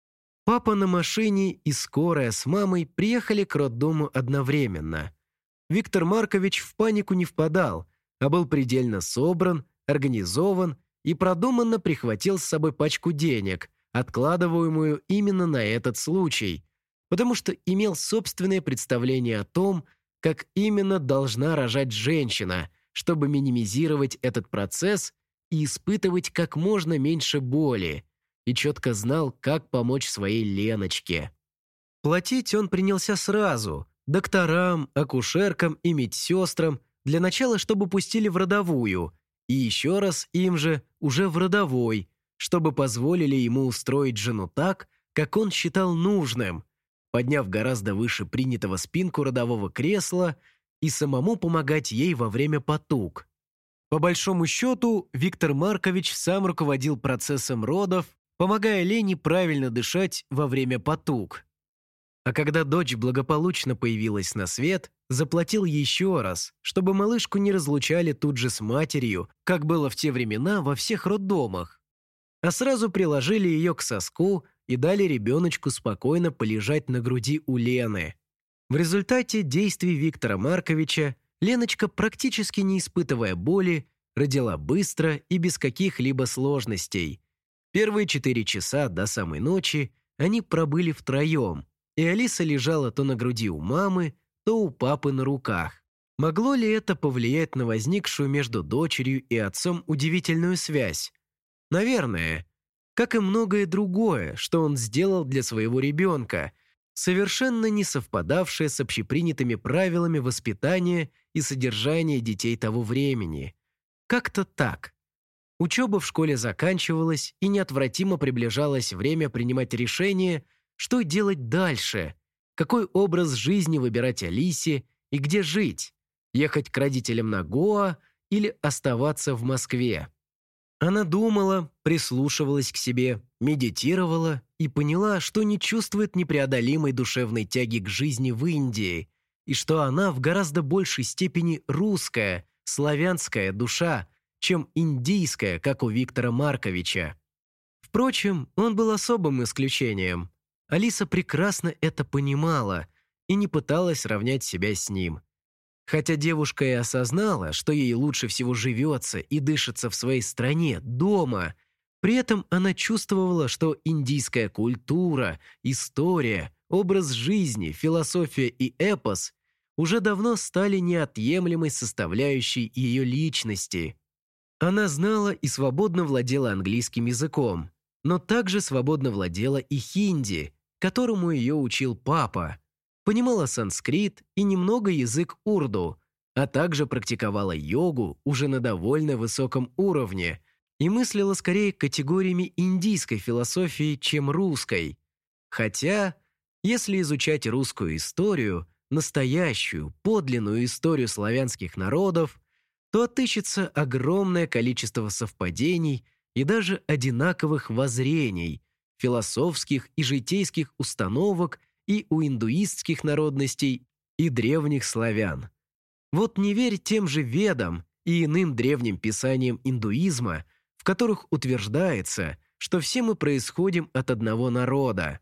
Speaker 1: Папа на машине и скорая с мамой приехали к роддому одновременно. Виктор Маркович в панику не впадал, а был предельно собран, организован и продуманно прихватил с собой пачку денег, откладываемую именно на этот случай, потому что имел собственное представление о том, как именно должна рожать женщина, чтобы минимизировать этот процесс и испытывать как можно меньше боли, и четко знал, как помочь своей Леночке. Платить он принялся сразу – докторам, акушеркам и медсестрам, для начала, чтобы пустили в родовую, и еще раз им же, уже в родовой, чтобы позволили ему устроить жену так, как он считал нужным, подняв гораздо выше принятого спинку родового кресла и самому помогать ей во время потуг. По большому счету, Виктор Маркович сам руководил процессом родов, помогая Лене правильно дышать во время потуг. А когда дочь благополучно появилась на свет, заплатил еще раз, чтобы малышку не разлучали тут же с матерью, как было в те времена во всех роддомах. А сразу приложили ее к соску и дали ребеночку спокойно полежать на груди у Лены. В результате действий Виктора Марковича Леночка, практически не испытывая боли, родила быстро и без каких-либо сложностей. Первые четыре часа до самой ночи они пробыли втроем – и Алиса лежала то на груди у мамы, то у папы на руках. Могло ли это повлиять на возникшую между дочерью и отцом удивительную связь? Наверное. Как и многое другое, что он сделал для своего ребенка, совершенно не совпадавшее с общепринятыми правилами воспитания и содержания детей того времени. Как-то так. Учеба в школе заканчивалась, и неотвратимо приближалось время принимать решение, что делать дальше? Какой образ жизни выбирать Алисе и где жить? Ехать к родителям на Гоа или оставаться в Москве? Она думала, прислушивалась к себе, медитировала и поняла, что не чувствует непреодолимой душевной тяги к жизни в Индии и что она в гораздо большей степени русская, славянская душа, чем индийская, как у Виктора Марковича. Впрочем, он был особым исключением. Алиса прекрасно это понимала и не пыталась равнять себя с ним. Хотя девушка и осознала, что ей лучше всего живется и дышится в своей стране, дома, при этом она чувствовала, что индийская культура, история, образ жизни, философия и эпос уже давно стали неотъемлемой составляющей ее личности. Она знала и свободно владела английским языком, но также свободно владела и хинди, которому ее учил папа, понимала санскрит и немного язык урду, а также практиковала йогу уже на довольно высоком уровне и мыслила скорее категориями индийской философии, чем русской. Хотя, если изучать русскую историю, настоящую, подлинную историю славянских народов, то отыщется огромное количество совпадений и даже одинаковых воззрений, философских и житейских установок и у индуистских народностей, и древних славян. Вот не верь тем же ведам и иным древним писаниям индуизма, в которых утверждается, что все мы происходим от одного народа.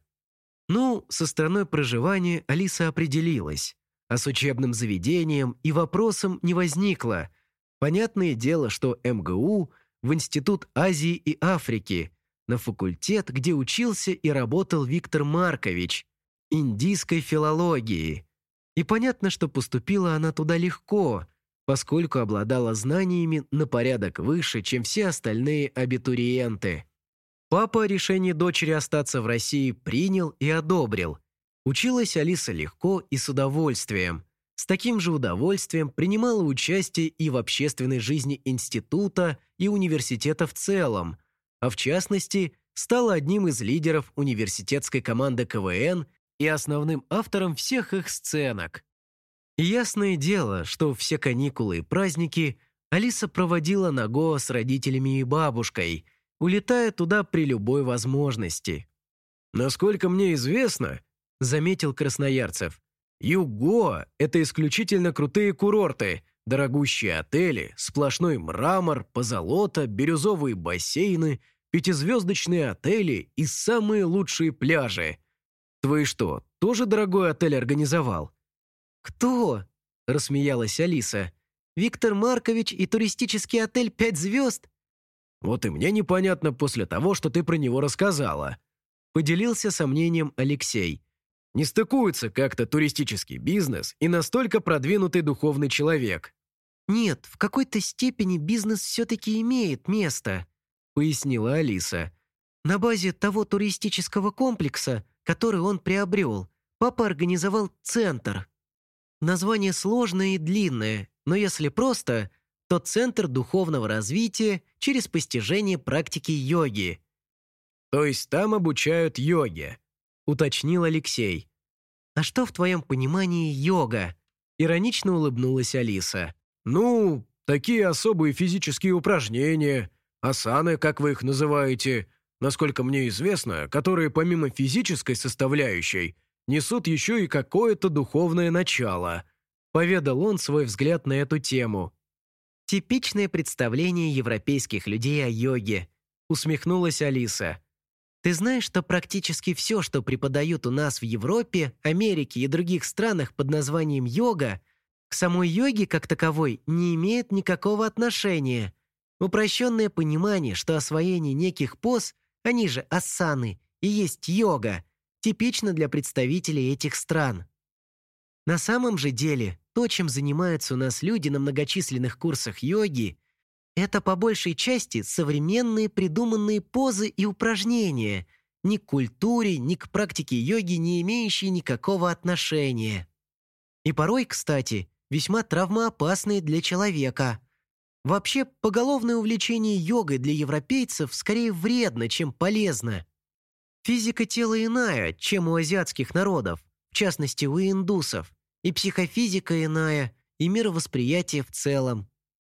Speaker 1: Ну, со страной проживания Алиса определилась, а с учебным заведением и вопросом не возникло. Понятное дело, что МГУ в Институт Азии и Африки, на факультет, где учился и работал Виктор Маркович, индийской филологии. И понятно, что поступила она туда легко, поскольку обладала знаниями на порядок выше, чем все остальные абитуриенты. Папа решение дочери остаться в России принял и одобрил. Училась Алиса легко и с удовольствием. С таким же удовольствием принимала участие и в общественной жизни института и университета в целом, а в частности, стала одним из лидеров университетской команды КВН и основным автором всех их сценок. Ясное дело, что все каникулы и праздники Алиса проводила на Гоа с родителями и бабушкой, улетая туда при любой возможности.
Speaker 2: «Насколько мне известно», — заметил Красноярцев, «Юго — это исключительно крутые курорты, дорогущие отели, сплошной мрамор, позолота, бирюзовые бассейны, пятизвездочные отели и самые лучшие пляжи. Твой что, тоже дорогой отель организовал?»
Speaker 1: «Кто?» – рассмеялась Алиса. «Виктор Маркович и туристический отель «Пять звезд»?»
Speaker 2: «Вот и мне непонятно после того, что ты про него рассказала», – поделился сомнением Алексей. «Не стыкуется как-то туристический бизнес и настолько продвинутый духовный человек».
Speaker 1: «Нет, в какой-то степени бизнес все-таки имеет место», – пояснила Алиса. «На базе того туристического комплекса, который он приобрел, папа организовал центр. Название сложное и длинное, но если просто, то центр духовного развития через постижение практики йоги.
Speaker 2: То есть там обучают йоге, уточнил Алексей.
Speaker 1: А что в твоем понимании йога? Иронично улыбнулась Алиса.
Speaker 2: Ну, такие особые физические упражнения, асаны, как вы их называете, насколько мне известно, которые помимо физической составляющей несут еще и какое-то духовное начало», — поведал он свой взгляд на эту тему.
Speaker 1: «Типичное представление европейских людей о йоге», — усмехнулась Алиса. «Ты знаешь, что практически все, что преподают у нас в Европе, Америке и других странах под названием йога, к самой йоге как таковой не имеет никакого отношения. Упрощенное понимание, что освоение неких поз они же асаны, и есть йога, типично для представителей этих стран. На самом же деле, то, чем занимаются у нас люди на многочисленных курсах йоги, это по большей части современные придуманные позы и упражнения, ни к культуре, ни к практике йоги не имеющие никакого отношения. И порой, кстати, весьма травмоопасные для человека – Вообще, поголовное увлечение йогой для европейцев скорее вредно, чем полезно. Физика тела иная, чем у азиатских народов, в частности, у индусов, и психофизика иная, и мировосприятие в целом.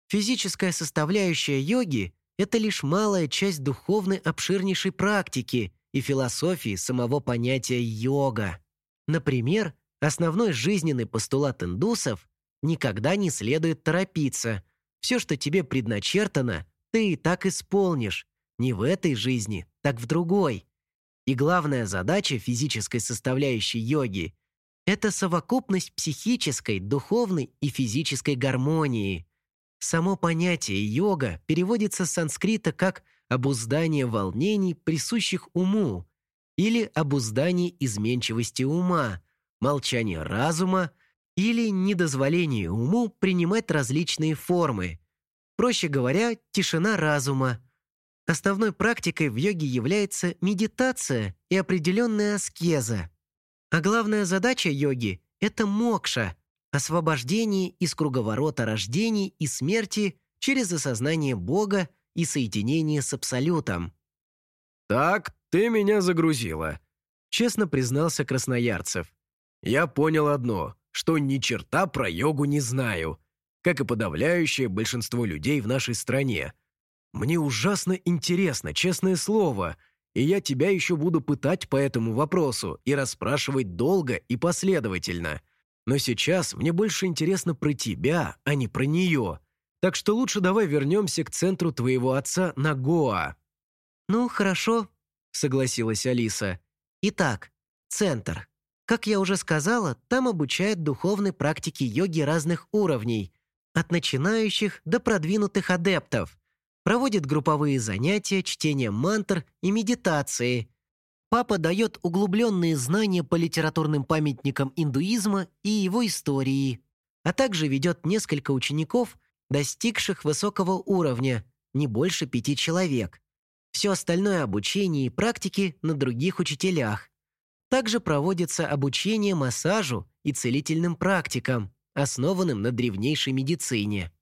Speaker 1: Физическая составляющая йоги – это лишь малая часть духовной обширнейшей практики и философии самого понятия йога. Например, основной жизненный постулат индусов – никогда не следует торопиться – все, что тебе предначертано, ты и так исполнишь. Не в этой жизни, так в другой. И главная задача физической составляющей йоги – это совокупность психической, духовной и физической гармонии. Само понятие «йога» переводится с санскрита как «обуздание волнений, присущих уму» или «обуздание изменчивости ума», «молчание разума», или недозволение уму принимать различные формы. Проще говоря, тишина разума. Основной практикой в йоге является медитация и определенная аскеза. А главная задача йоги – это мокша – освобождение из круговорота рождений и смерти через осознание Бога и соединение с Абсолютом.
Speaker 2: «Так, ты меня загрузила», – честно признался Красноярцев. «Я понял одно что ни черта про йогу не знаю, как и подавляющее большинство людей в нашей стране. Мне ужасно интересно, честное слово, и я тебя еще буду пытать по этому вопросу и расспрашивать долго и последовательно. Но сейчас мне больше интересно про тебя, а не про нее. Так что лучше давай вернемся к центру твоего отца на Гоа».
Speaker 1: «Ну, хорошо», — согласилась Алиса. «Итак, центр. Как я уже сказала, там обучают духовной практике йоги разных уровней, от начинающих до продвинутых адептов. Проводит групповые занятия, чтение мантр и медитации. Папа дает углубленные знания по литературным памятникам индуизма и его истории, а также ведет несколько учеников, достигших высокого уровня, не больше пяти человек. Все остальное обучение и практики на других учителях. Также проводится обучение массажу и целительным практикам, основанным на древнейшей медицине.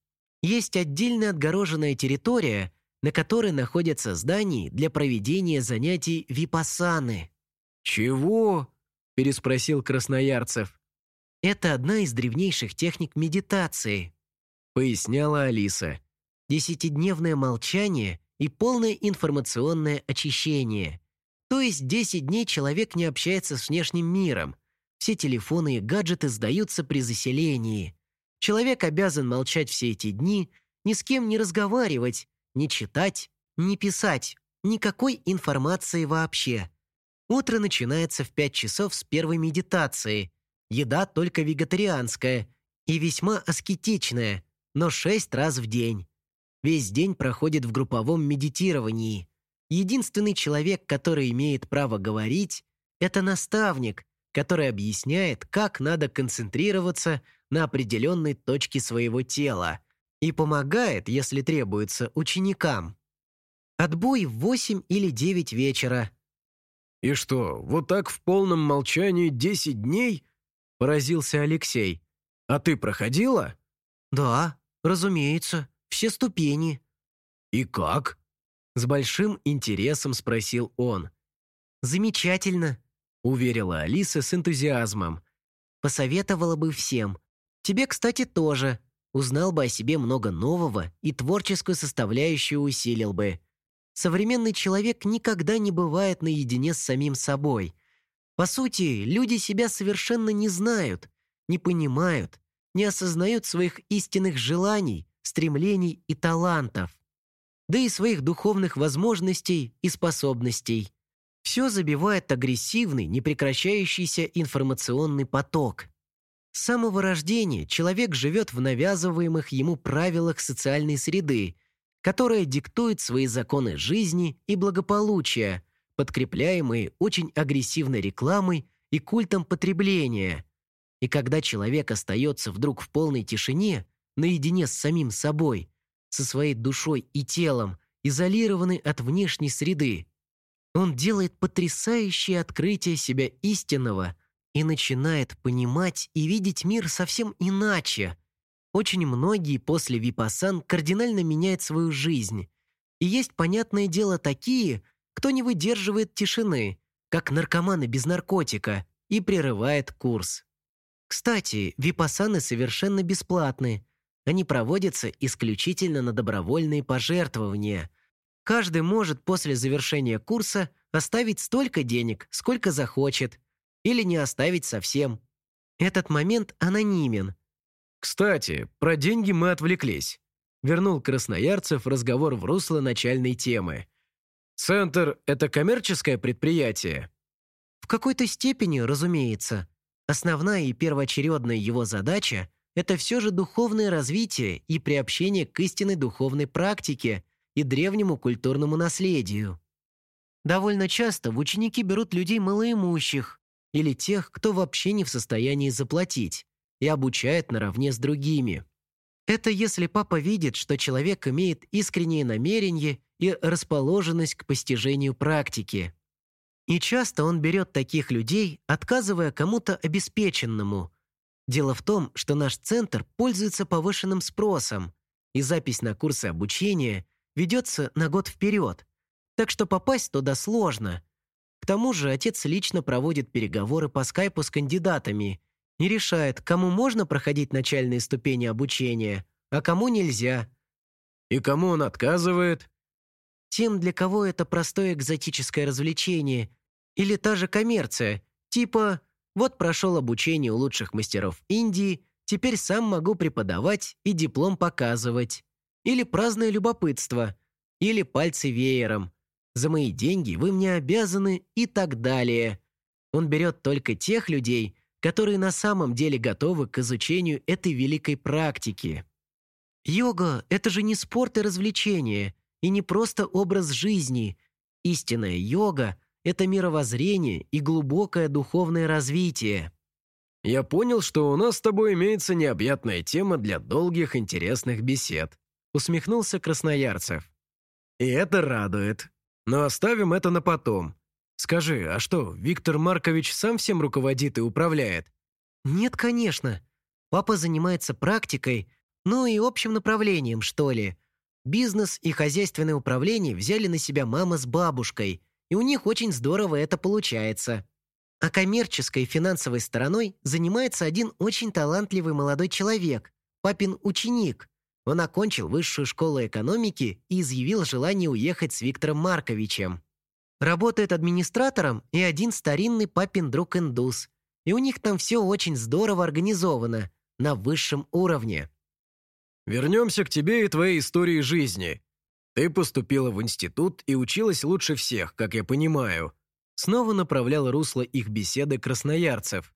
Speaker 1: Есть отдельная отгороженная территория, на которой находятся здания для проведения занятий випассаны.
Speaker 2: «Чего?» – переспросил Красноярцев.
Speaker 1: «Это одна из древнейших техник медитации», – поясняла Алиса. «Десятидневное молчание и полное информационное очищение. То есть 10 дней человек не общается с внешним миром. Все телефоны и гаджеты сдаются при заселении. Человек обязан молчать все эти дни, ни с кем не разговаривать, не читать, не писать, никакой информации вообще. Утро начинается в 5 часов с первой медитации. Еда только вегетарианская и весьма аскетичная, но 6 раз в день. Весь день проходит в групповом медитировании. Единственный человек, который имеет право говорить, это наставник, который объясняет, как надо концентрироваться на определенной точке своего тела и помогает, если требуется, ученикам. Отбой в 8 или 9 вечера.
Speaker 2: «И что, вот так в полном молчании 10 дней?» – поразился Алексей. «А ты проходила?»
Speaker 1: «Да, разумеется, все ступени».
Speaker 2: «И как?» – с большим интересом спросил он.
Speaker 1: «Замечательно», – уверила Алиса с энтузиазмом. «Посоветовала бы всем. Тебе, кстати, тоже узнал бы о себе много нового и творческую составляющую усилил бы. Современный человек никогда не бывает наедине с самим собой. По сути, люди себя совершенно не знают, не понимают, не осознают своих истинных желаний, стремлений и талантов, да и своих духовных возможностей и способностей. Все забивает агрессивный, непрекращающийся информационный поток – с самого рождения человек живет в навязываемых ему правилах социальной среды, которая диктует свои законы жизни и благополучия, подкрепляемые очень агрессивной рекламой и культом потребления. И когда человек остается вдруг в полной тишине, наедине с самим собой, со своей душой и телом, изолированный от внешней среды, он делает потрясающее открытие себя истинного – и начинает понимать и видеть мир совсем иначе. Очень многие после випасан кардинально меняют свою жизнь. И есть, понятное дело, такие, кто не выдерживает тишины, как наркоманы без наркотика, и прерывает курс. Кстати, випасаны совершенно бесплатны. Они проводятся исключительно на добровольные пожертвования. Каждый может после завершения курса оставить столько денег, сколько захочет, или не оставить совсем. Этот момент анонимен.
Speaker 2: «Кстати, про деньги мы отвлеклись», — вернул Красноярцев разговор в русло начальной темы. «Центр — это коммерческое предприятие?»
Speaker 1: В какой-то степени, разумеется. Основная и первоочередная его задача – это все же духовное развитие и приобщение к истинной духовной практике и древнему культурному наследию. Довольно часто в ученики берут людей малоимущих, или тех, кто вообще не в состоянии заплатить, и обучает наравне с другими. Это если папа видит, что человек имеет искреннее намерение и расположенность к постижению практики. И часто он берет таких людей, отказывая кому-то обеспеченному. Дело в том, что наш центр пользуется повышенным спросом, и запись на курсы обучения ведется на год вперед. Так что попасть туда сложно – к тому же отец лично проводит переговоры по скайпу с кандидатами и решает, кому можно проходить начальные ступени обучения, а кому нельзя.
Speaker 2: И кому он отказывает?
Speaker 1: Тем, для кого это простое экзотическое развлечение или та же коммерция, типа Вот прошел обучение у лучших мастеров Индии, теперь сам могу преподавать и диплом показывать. Или праздное любопытство, или пальцы веером. За мои деньги вы мне обязаны и так далее. Он берет только тех людей, которые на самом деле готовы к изучению этой великой практики. Йога – это же не спорт и развлечение, и не просто образ жизни. Истинная йога – это мировоззрение и глубокое духовное развитие.
Speaker 2: Я понял, что у нас с тобой имеется необъятная тема для долгих интересных бесед. Усмехнулся Красноярцев. И это радует. Но оставим это на потом. Скажи, а что, Виктор Маркович сам всем руководит и управляет?
Speaker 1: Нет, конечно. Папа занимается практикой, ну и общим направлением, что ли. Бизнес и хозяйственное управление взяли на себя мама с бабушкой, и у них очень здорово это получается. А коммерческой и финансовой стороной занимается один очень талантливый молодой человек, папин ученик. Он окончил высшую школу экономики и изъявил желание уехать с Виктором Марковичем. Работает администратором и один старинный папин друг-индус. И у них там все очень здорово организовано, на высшем уровне.
Speaker 2: Вернемся к тебе и твоей истории жизни. Ты поступила в институт и училась лучше всех, как я понимаю. Снова направлял русло их беседы красноярцев.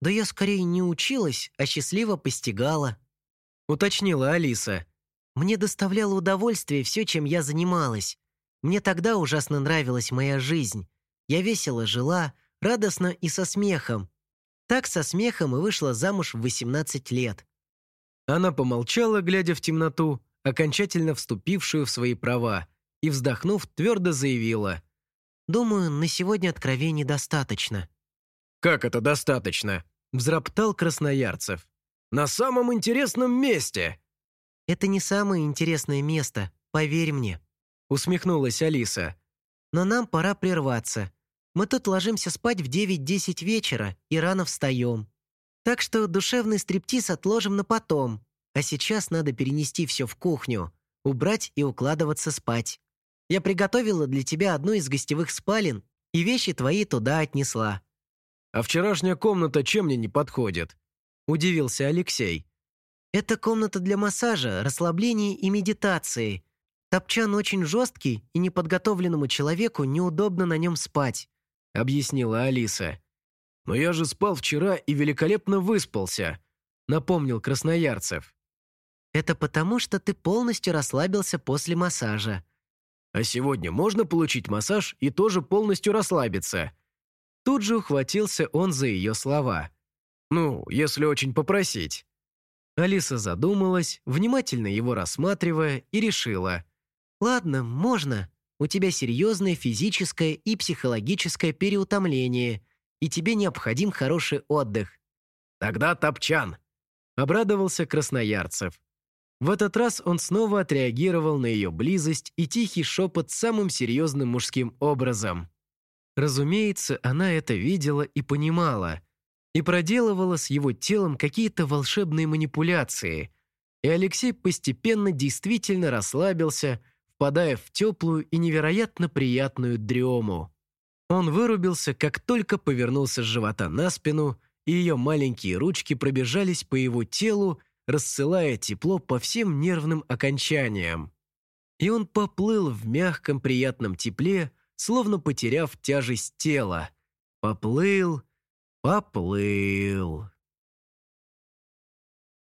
Speaker 1: «Да я скорее не училась, а счастливо постигала», — уточнила Алиса. «Мне доставляло удовольствие все, чем я занималась. Мне тогда ужасно нравилась моя жизнь. Я весело жила, радостно и со смехом. Так со смехом и вышла замуж в 18 лет.
Speaker 2: Она помолчала, глядя в темноту, окончательно вступившую в свои права, и, вздохнув, твердо заявила.
Speaker 1: «Думаю, на сегодня откровений достаточно».
Speaker 2: «Как это достаточно?» – взроптал Красноярцев. «На самом интересном месте!»
Speaker 1: «Это не самое интересное место, поверь мне», – усмехнулась Алиса. «Но нам пора прерваться. Мы тут ложимся спать в 9-10 вечера и рано встаем. Так что душевный стриптиз отложим на потом, а сейчас надо перенести все в кухню, убрать и укладываться спать. Я приготовила для тебя одну из гостевых спален и вещи твои туда отнесла».
Speaker 2: «А вчерашняя комната чем мне не подходит?» – удивился Алексей.
Speaker 1: «Это комната для массажа, расслабления и медитации. Топчан очень жесткий, и неподготовленному человеку неудобно на нем спать», – объяснила Алиса.
Speaker 2: «Но я же спал вчера и великолепно выспался», — напомнил Красноярцев.
Speaker 1: «Это потому, что ты полностью расслабился после массажа».
Speaker 2: «А сегодня можно получить массаж и тоже полностью расслабиться?» Тут же ухватился он за ее слова. «Ну, если очень попросить». Алиса задумалась, внимательно его рассматривая, и решила.
Speaker 1: «Ладно, можно. У тебя серьезное физическое и психологическое переутомление и тебе необходим хороший отдых».
Speaker 2: «Тогда топчан!» – обрадовался Красноярцев. В этот раз он снова отреагировал на ее близость и тихий шепот самым серьезным мужским образом. Разумеется, она это видела и понимала, и проделывала с его телом какие-то волшебные манипуляции, и Алексей постепенно действительно расслабился, впадая в теплую и невероятно приятную дрему. Он вырубился, как только повернулся с живота на спину, и ее маленькие ручки пробежались по его телу, рассылая тепло по всем нервным окончаниям. И он поплыл в мягком приятном тепле, словно потеряв тяжесть тела. Поплыл, поплыл.